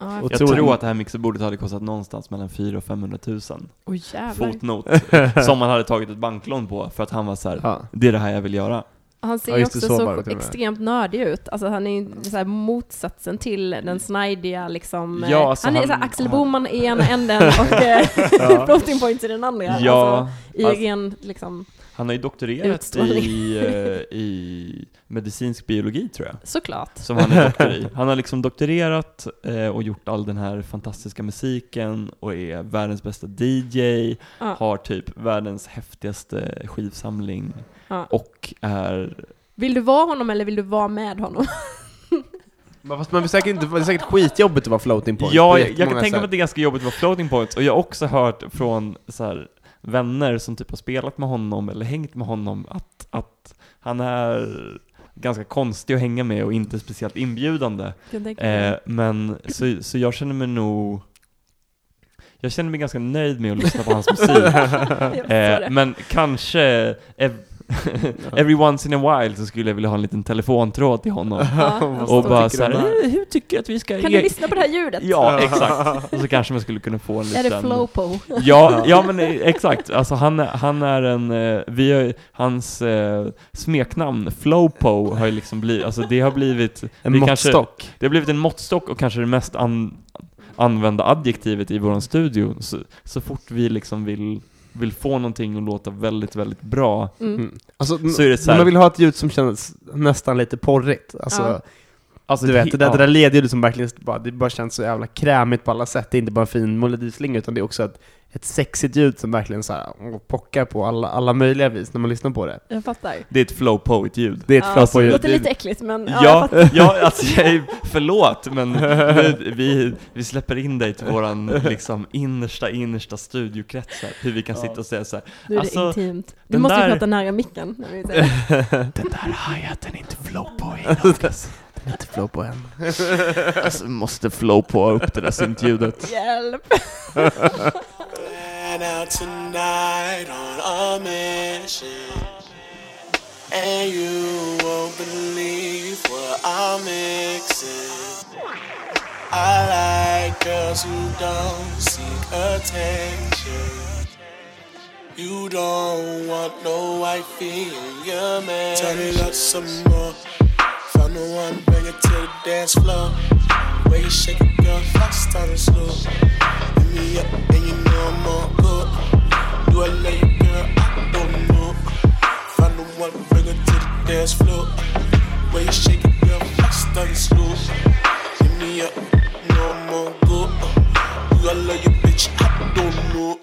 Ja, Och Jag tror- tror att det här mixerbordet hade kostat någonstans mellan 400 och 500 000 Oj jävlar. fotnot, som han hade tagit ett banklån på för att han var så här. Ja. det är det här jag vill göra. Han ser Ja, ju det, också så så, extremt nördig ut. Alltså han är ju så motsatsen till den snajdiga liksom. Ja, eh, alltså han är han- så här Axel Boman i ena änden och eh, floating points i den andra. Ja, Alltså, I alltså- ren liksom, han har ju doktorerat i, eh, i medicinsk biologi tror jag. såklart. Som han är doktor i. Han har liksom doktorerat eh, och gjort all den här fantastiska musiken och är världens bästa DJ, Ja, har typ världens häftigaste skivsamling ja. och är... Vill du vara honom eller vill du vara med honom? Men Fast man vill säkert inte, det är säkert skitjobbigt att vara floating point. Ja, på jag, jag kan tänka mig att det är ganska jobbigt att vara floating points och jag har också hört från så här, vänner som typ har spelat med honom eller hängt med honom att, att han är ganska konstig att hänga med och inte speciellt inbjudande. Eh, men så, så jag känner mig nog jag känner mig ganska nöjd med att lyssna på hans musik. Eh, men kanske ev every once in a while så skulle jag vilja ha en liten telefontråd till honom. Och bara det eh, hur tycker du att vi ska... Kan du lyssna på det här ljudet? Ja, exakt. Och så kanske man skulle kunna få en Är liten... det flowpo? Ja, ja men eh, exakt. Alltså han, är- han är en, eh, vi har, hans eh, smeknamn, Flowpo, har ju liksom blivit, alltså det har blivit, En det kanske- måttstock. det har blivit en måttstock och kanske det mest an, använda adjektivet i våran studio. Så, så fort vi liksom vill, vill få någonting att låta väldigt, väldigt bra, Mm. Mm. Alltså, Så är det så här- man vill ha ett ljud som känns nästan lite porrigt. Alltså, Ja. Alltså du vet, det där, ja. det där ledljudet som verkligen bara, det bara känns så jävla krämigt på alla sätt. Det är inte bara en fin melodislinga, utan det är också ett, ett sexigt ljud som verkligen så här, pockar på alla, alla möjliga vis när man lyssnar på det. Jag fattar. det är ett flowpo-ljud. Det är ett Ja, flow på det låter Det- lite äckligt men ja, jag Ja, fattar. ja, alltså jag är, förlåt men vi, vi, vi släpper in dig till våran liksom innersta, innersta studiokrets här, hur vi kan sitta och säga så här. Nu är det Alltså, intimt. Du måste ju där- prata nära micken. När vi säger. Den där hi-haten är inte flowpo Det är inte flow på än. Alltså måste flowpo upp det där syntljudet. Hjälp! Plan out tonight on a mission. And you won't believe what I'm mixing. I like girls who don't seek attention. You don't want no wifey in your man. Turn it up some more. Found the one, bring it to the dance floor. Way you shake it, girl, on and slow. Hit me up, and you know I'm all good. Do I love you, girl? I don't know. Found the one, bring it to the dance floor. Way you shake it, girl, on and slow. Hit me up, you know I'm all good. Do I love you, bitch? I don't know.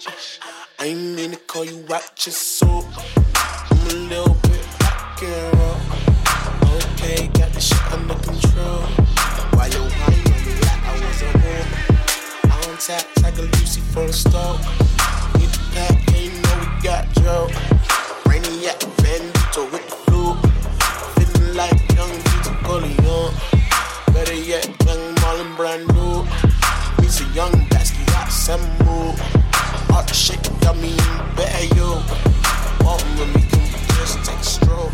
I ain't mean to call you out just so. I'm a little bit and that under control. You I was a tap like a Lucy. Need pack, we got with the. Feeling like young Better yet, young Marlon Brando. Young got me in bed, yo. Walking with me, come just take a stroll.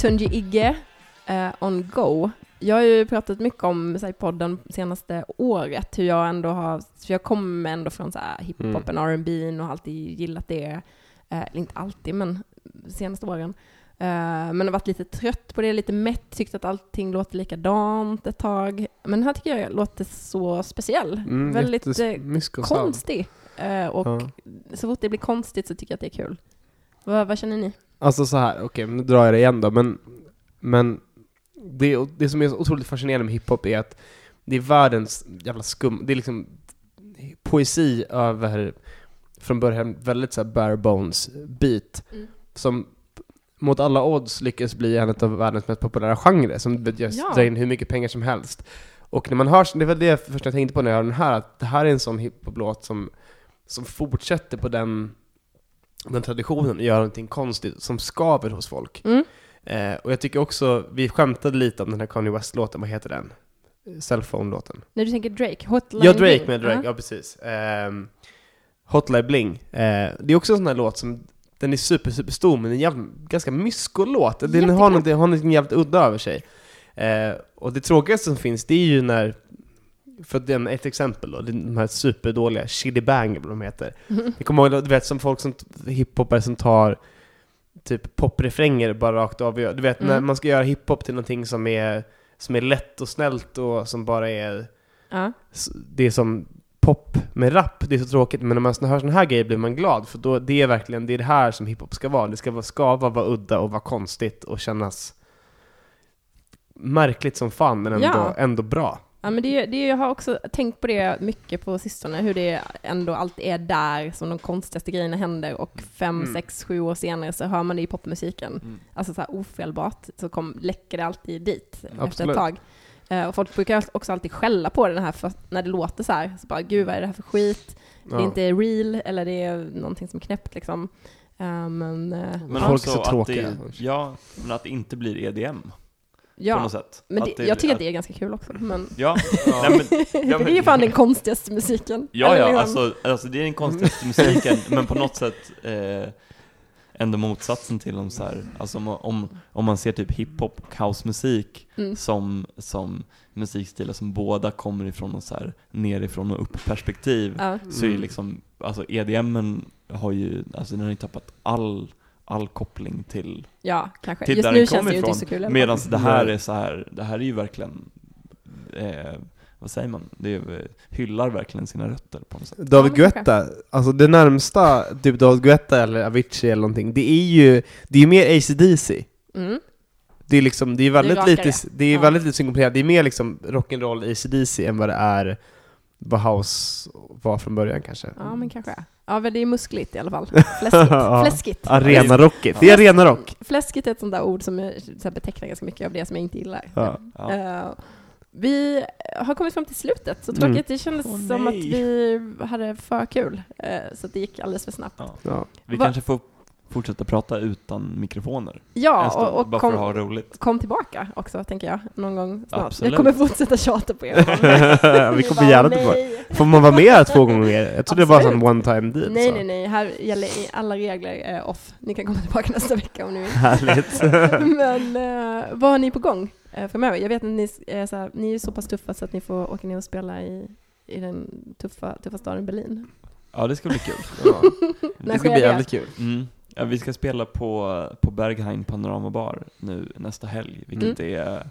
Tunji Igge, eh, On Go. Jag har ju pratat mycket om så här, i podden senaste året, hur jag ändå har, för jag kommer ändå från så här hiphopen, Mm. R&B och alltid gillat det, eller inte alltid, men senaste åren. Eh, men har varit lite trött på det, lite mätt, tyckt att allting låter likadant ett tag. Men här tycker jag låter så speciell. Mm, Väldigt konstig. Eh, och Ja. så fort det blir konstigt så tycker jag att det är kul. Vad, vad känner ni? Alltså så här, okej, nu drar jag det igen då, men, men det, det som är så otroligt fascinerande med hiphop är att det är världens jävla skum, det är liksom poesi över, från början, väldigt så här bare bones beat, Mm. som mot alla odds lyckas bli en av världens mest populära genrer, som just Ja. drar in hur mycket pengar som helst. Och när man hör, det var det första jag tänkte på när jag hörde den här, att det här är en sån hiphop-låt som, som fortsätter på den, den traditionen och gör någonting konstigt som skaver hos folk. Mm. Eh, och jag tycker också, vi skämtade lite om den här Kanye West-låten, vad heter den? Cellphone-låten. När du tänker Drake, Hotline Ja, Drake Bling. med Drake, ja precis. Um, Hotline Bling. Eh, det är också en sån här låt som, den är super, super stor, men den är jävligt, ganska mysko-låt. Den har något, har något jävligt udda över sig. Eh, och det tråkigaste som finns, det är ju när, för är ett exempel då, de här superdåliga Chili Bang, eller vad de heter. Jag kommer ihåg, du vet, som folk som, hiphopare som tar typ poprefränger bara rakt av. Du vet, när Mm. man ska göra hiphop till någonting som är, som är lätt och snällt och som bara är Ja. det är som pop med rap, det är så tråkigt, men när man hör såna här grejer blir man glad, för då, det är verkligen det, är det här som hiphop ska vara. Det ska vara skava, vara udda och vara konstigt och kännas märkligt som fan, men ändå, Ja. ändå bra. Ja, men det, det, jag har också tänkt på det mycket på sistone, hur det ändå alltid är där som de konstigaste grejerna händer och fem, Mm. sex, sju år senare så hör man det i popmusiken. Mm. Alltså så här ofelbart så kom, läcker det alltid dit efter Absolut. ett tag. Eh, och folk brukar också alltid skälla på den här för när det låter så här. Så bara, gud vad är det här för skit? Det är Ja. inte real eller det är någonting som är knäppt liksom. Eh, men eh, Men Folk också är så att tråkiga. det, ja, men att det inte blir EDM på ja, något sätt. men Att det, jag tycker att det är ganska kul också. Men Ja, nej, men, ja, för det är men- ju fan den konstigaste musiken. Ja, ja, liksom- alltså, alltså det är den konstigaste musiken, men på något sätt eh, ändå motsatsen till om så här, alltså om, om, om man ser typ hiphop och housemusik Mm. som, som musikstilar som båda kommer ifrån något så här nerifrån och upp perspektiv, Ja. så är ju Mm. liksom, alltså EDMen har ju, alltså den har ju tappat all, all koppling till, Ja, kanske. till Just där nu den känns kommer det ju inte ifrån. fall. Medan det här är så här, det här är ju verkligen, eh, vad säger man, det är, eh, hyllar verkligen sina rötter på något sätt. David Guetta, alltså det närmsta typ David Guetta eller Avicii eller någonting, det är ju, det är ju mer AC/DC. Mm. Det är liksom, det är väldigt rakare. lite, det är Ja. väldigt lite synkoperat, det är mer liksom rock'n'roll AC/DC än vad det är vad house var från början kanske. Ja, men kanske. Ja, men det är muskligt i alla fall. Fläskigt. Ja. Fläskigt. Arena-rockigt, det är arena-rock! Fläskigt är ett sånt där ord som jag, betecknar ganska mycket av det som jag inte gillar. Ja. Ja. Eh, vi har kommit fram till slutet, så Mm. tråkigt. Det kändes Åh, som att vi hade för kul, eh, så det gick alldeles för snabbt. Ja. Ja. Vi Va- kanske får fortsätta prata utan mikrofoner Ja, stund, och, och bara för att kom, ha roligt. kom tillbaka också, tänker jag, någon gång snart. Absolut. Jag kommer fortsätta tjata på er. Vi kommer gärna tillbaka. Får man vara med här två gånger? Jag trodde det var en one time deal. Nej, så. nej, nej. Här gäller i- alla regler eh, off. Ni kan komma tillbaka nästa vecka om ni vill. Härligt. Men eh, vad har ni på gång eh, framöver? Jag vet att ni, är så här, ni är så pass tuffa så att ni får åka ner och spela i, i den tuffa, tuffa staden Berlin. Ja, det ska bli kul. Ja. Det ska bli jävligt kul. Mm. Ja, vi ska spela på, på Berghain Panorama Bar nu nästa helg, vilket är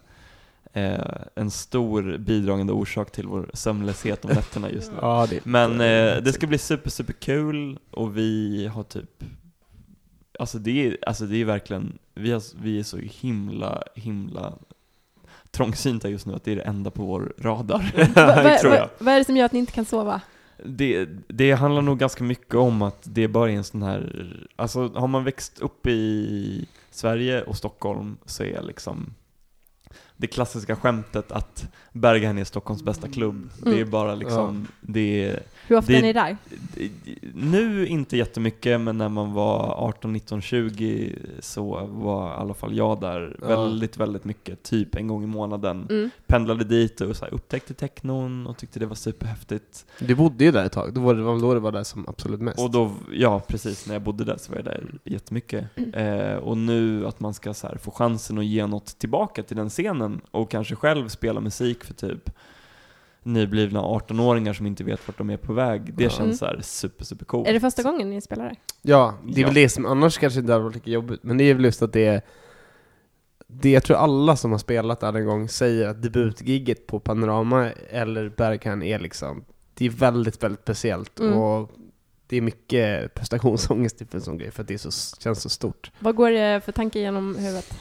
eh, en stor bidragande orsak till vår sömnlöshet om nätterna just nu. Ja, det, Men eh, det ska bli super, super kul och vi har typ Alltså det är, alltså det är verkligen, vi, har, vi är så himla, himla trångsynta just nu att det är det enda på vår radar, va- tror jag. va- Vad är det som gör att ni inte kan sova? Det, det handlar nog ganska mycket om att det bara är en sån här, alltså har man växt upp i Sverige och Stockholm så är liksom det klassiska skämtet att Berghain är Stockholms bästa klubb. Det är Mm. bara liksom, det är Hur ofta Det- är ni där? nu inte jättemycket, men när man var 18, 19, 20 så var i alla fall jag där Ja. väldigt, väldigt mycket. Typ en gång i månaden. Mm. Pendlade dit och så här, upptäckte technon och tyckte det var superhäftigt. Du bodde ju där ett tag, då var det var då det var där som absolut mest. Och då, ja precis, när jag bodde där så var jag där jättemycket. Eh, och nu att man ska så här, få chansen att ge något tillbaka till den scenen och kanske själv spela musik för typ nyblivna 18-åringar som inte vet vart de är på väg. Det Ja. känns Mm. super, super coolt. Är det första gången ni spelar där? Ja, det är Ja. väl det som annars kanske inte hade varit lika jobbigt, men det är väl just att det är det jag tror alla som har spelat där en gång säger att debutgigget på Panorama eller Berghain är liksom, det är väldigt, väldigt speciellt Mm. och det är mycket prestationsångest för en sån grej, för att det är så, känns så stort. Vad går det för tanke genom huvudet?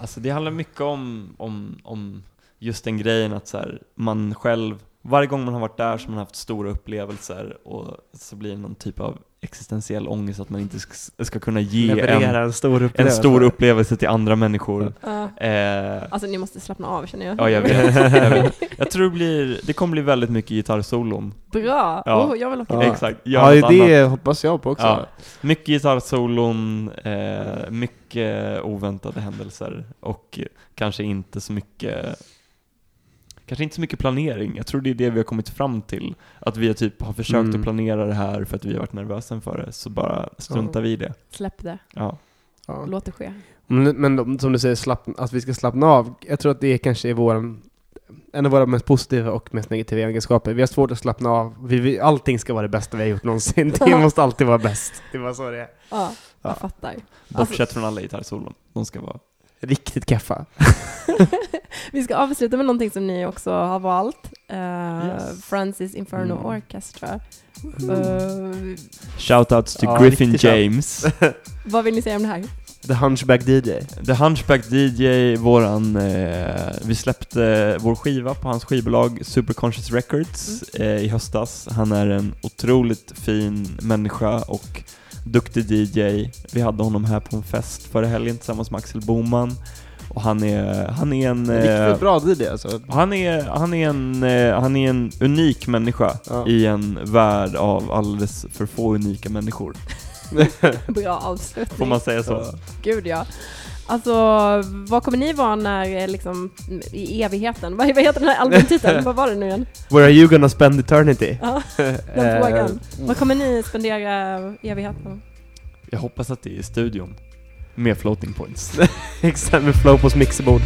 Alltså det handlar mycket om, om, om just den grejen att så här, man själv, varje gång man har varit där så har man haft stora upplevelser och så blir det någon typ av existentiell ångest att man inte ska, ska kunna ge en, en stor en upplevelse. stor upplevelse till andra människor. Ja. Eh, Alltså ni måste slappna av känner jag. ja, jag vet, jag vet. Jag tror det blir, det kommer bli väldigt mycket gitarrsolon. Bra! Ja. Oh, jag vill åka Ja. Exakt, Ja, gör något det annat. hoppas jag på också. Ja. Mycket gitarrsolon, eh, mycket oväntade händelser och kanske inte så mycket Kanske inte så mycket planering. Jag tror det är det vi har kommit fram till. Att vi har typ har försökt Mm. att planera det här för att vi har varit nervösa inför det. Så bara struntar vi i det. Släpp det. Ja. Ja. Låt det ske. Men, men de- som du säger, slapp, att vi ska slappna av. Jag tror att det kanske är våran, en av våra mest positiva och mest negativa egenskaper. Vi har svårt att slappna av. Vi, vi, allting ska vara det bästa vi har gjort någonsin. Det måste alltid vara bäst. Det var så det är. Ja, Ja. jag fattar. Bortsett Alltså- från alla gitarrsolon. De ska vara... Riktigt kaffa. Vi ska avsluta med någonting som ni också har valt. Uh, Yes. Francis Inferno Mm. Orchestra. Uh, Shoutouts till Ja, Griffin. James. vad vill ni säga om det här? The Hunchback DJ. The Hunchback DJ, våran, eh, vi släppte vår skiva på hans skivbolag Superconscious Records eh, i höstas. Han är en otroligt fin människa och duktig DJ. Vi hade honom här på en fest förra helgen tillsammans med Axel Boman. Och han är, han är en... eh, Riktigt bra DJ alltså. han är, han, är en, eh, han är en unik människa Ja. i en värld av alldeles för få unika människor. Bra avslutning. Får man säga så? Ja. Gud ja. Alltså, vad kommer ni vara när, eh, liksom, i evigheten? Vad, vad heter den här albumtiteln? vad var det nu igen? Where are you gonna spend eternity? Ja, Eh, den frågan. Vad kommer ni spendera evigheten? Jag hoppas att det är i studion. Med floating points. Exakt, med Flowpos mixerbord.